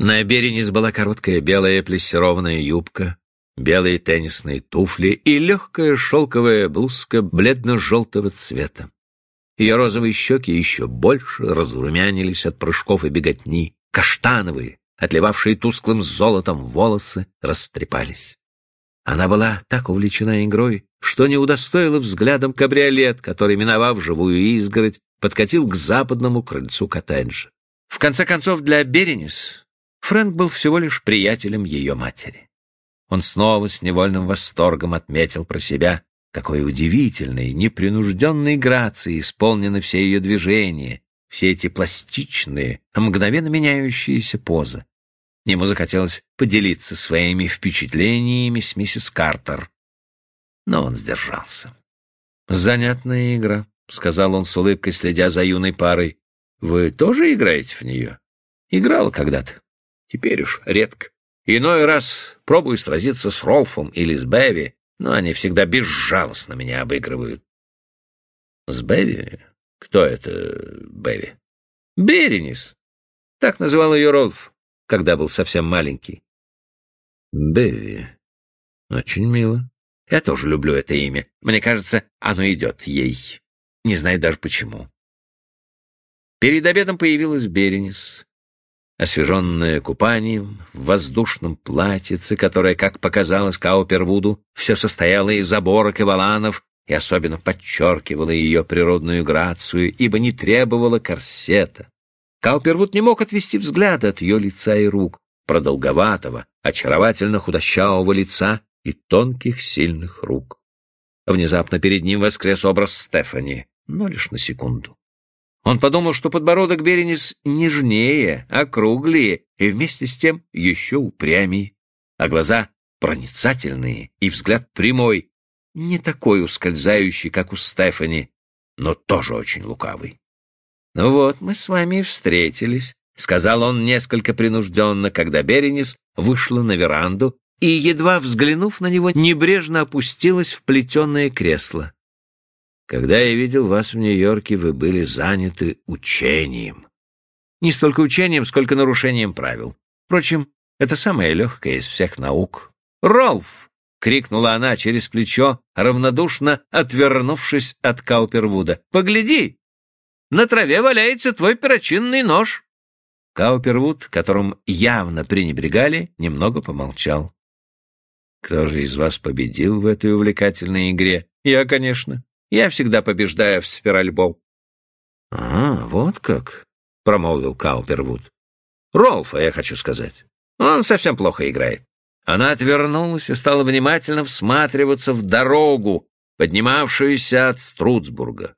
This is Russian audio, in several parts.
На Беренис была короткая белая плессированная юбка, белые теннисные туфли и легкая шелковая блузка бледно-желтого цвета. Ее розовые щеки еще больше разрумянились от прыжков и беготни, каштановые, отливавшие тусклым золотом волосы, растрепались. Она была так увлечена игрой, что не удостоила взглядом кабриолет, который, миновав живую изгородь, подкатил к западному крыльцу коттеджа. В конце концов, для Беренис Фрэнк был всего лишь приятелем ее матери. Он снова с невольным восторгом отметил про себя, какой удивительной, непринужденной грацией исполнены все ее движения, все эти пластичные, мгновенно меняющиеся позы. Ему захотелось поделиться своими впечатлениями с миссис Картер, но он сдержался. «Занятная игра», — сказал он с улыбкой, следя за юной парой. «Вы тоже играете в нее?» «Играл когда-то. Теперь уж редко. Иной раз пробую сразиться с Ролфом или с Беви, но они всегда безжалостно меня обыгрывают. С Беви? Кто это Беви? Беренис. Так называл ее Ролф, когда был совсем маленький. Беви. Очень мило. Я тоже люблю это имя. Мне кажется, оно идет ей. Не знаю даже почему. Перед обедом появилась Беренис освеженная купанием, в воздушном платьице, которое, как показалось Каупервуду, все состояло из оборок и валанов и особенно подчеркивало ее природную грацию, ибо не требовало корсета. Каупервуд не мог отвести взгляд от ее лица и рук, продолговатого, очаровательно худощавого лица и тонких сильных рук. Внезапно перед ним воскрес образ Стефани, но лишь на секунду. Он подумал, что подбородок Беренис нежнее, округлее и вместе с тем еще упрямей, а глаза проницательные и взгляд прямой, не такой ускользающий, как у Стефани, но тоже очень лукавый. «Ну вот, мы с вами и встретились», — сказал он несколько принужденно, когда Беренис вышла на веранду и, едва взглянув на него, небрежно опустилась в плетеное кресло. Когда я видел вас в Нью-Йорке, вы были заняты учением. Не столько учением, сколько нарушением правил. Впрочем, это самое легкое из всех наук. «Ролф!» — крикнула она через плечо, равнодушно отвернувшись от Каупервуда. «Погляди! На траве валяется твой перочинный нож!» Каупервуд, которым явно пренебрегали, немного помолчал. «Кто же из вас победил в этой увлекательной игре?» «Я, конечно. Я всегда побеждаю в спиральбол. — А, вот как, — промолвил Каупервуд. — Ролфа, я хочу сказать. Он совсем плохо играет. Она отвернулась и стала внимательно всматриваться в дорогу, поднимавшуюся от Струцбурга.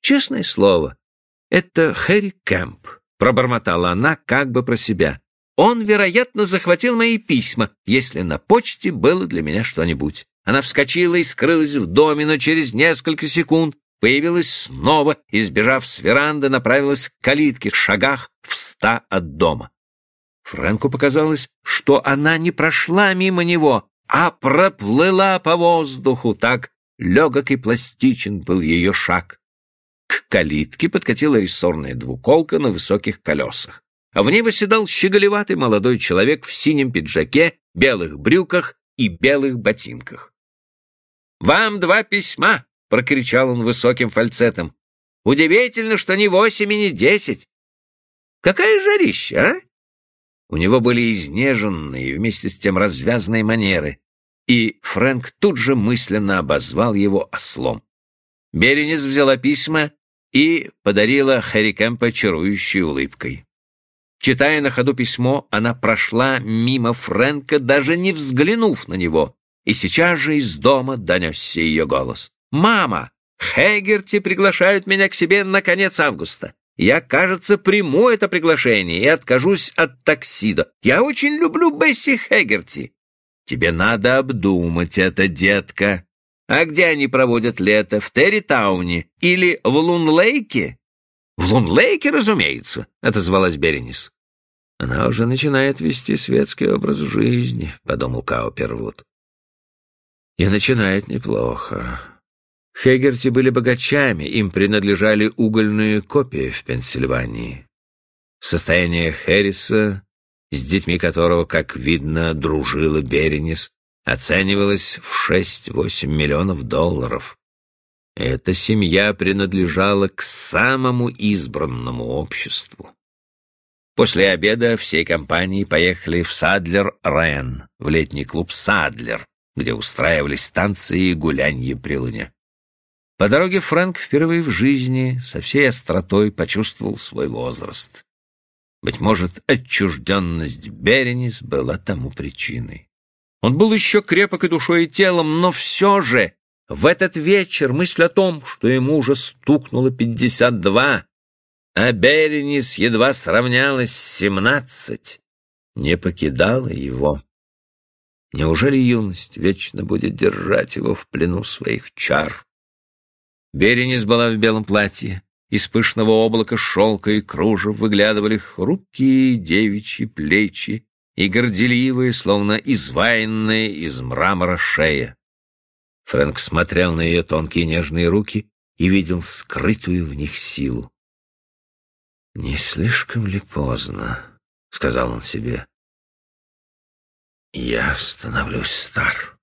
Честное слово, это Хэри Кэмп, — пробормотала она как бы про себя. Он, вероятно, захватил мои письма, если на почте было для меня что-нибудь. Она вскочила и скрылась в доме, но через несколько секунд появилась снова и, сбежав с веранды, направилась к калитке в шагах в ста от дома. Фрэнку показалось, что она не прошла мимо него, а проплыла по воздуху, так легок и пластичен был ее шаг. К калитке подкатила рессорная двуколка на высоких колесах, а в ней восседал щеголеватый молодой человек в синем пиджаке, белых брюках и белых ботинках. «Вам два письма!» — прокричал он высоким фальцетом. «Удивительно, что не восемь и не десять. Какая жарища, а?» У него были изнеженные и вместе с тем развязанные манеры, и Фрэнк тут же мысленно обозвал его ослом. Беренис взяла письма и подарила Хэри Кэмпа чарующей улыбкой. Читая на ходу письмо, она прошла мимо Фрэнка, даже не взглянув на него, и сейчас же из дома донесся ее голос. «Мама, Хэггерти приглашают меня к себе на конец августа. Я, кажется, приму это приглашение и откажусь от таксида. Я очень люблю Бесси Хэггерти». «Тебе надо обдумать это, детка. А где они проводят лето? В Территауне или в Лунлейке?» «В Лунлейке, разумеется», — отозвалась Беренис. «Она уже начинает вести светский образ жизни», — подумал Каупервуд. И начинает неплохо. Хегерти были богачами, им принадлежали угольные копии в Пенсильвании. Состояние Хэрриса с детьми которого, как видно, дружила Беренис, оценивалась в 6-8 миллионов долларов. Эта семья принадлежала к самому избранному обществу. После обеда всей компанией поехали в Садлер-Рен, в летний клуб «Садлер», где устраивались танцы и гулянье при луне. По дороге Фрэнк впервые в жизни со всей остротой почувствовал свой возраст. Быть может, отчужденность Беренис была тому причиной. Он был еще крепок и душой, и телом, но все же в этот вечер мысль о том, что ему уже стукнуло пятьдесят два, а Беренис едва сравнялась с семнадцать, не покидала его. Неужели юность вечно будет держать его в плену своих чар? Беренис была в белом платье. Из пышного облака шелка и кружев выглядывали хрупкие девичьи плечи и горделивые, словно изваянные из мрамора шея. Фрэнк смотрел на ее тонкие нежные руки и видел скрытую в них силу. «Не слишком ли поздно?» — сказал он себе. «Я становлюсь стар».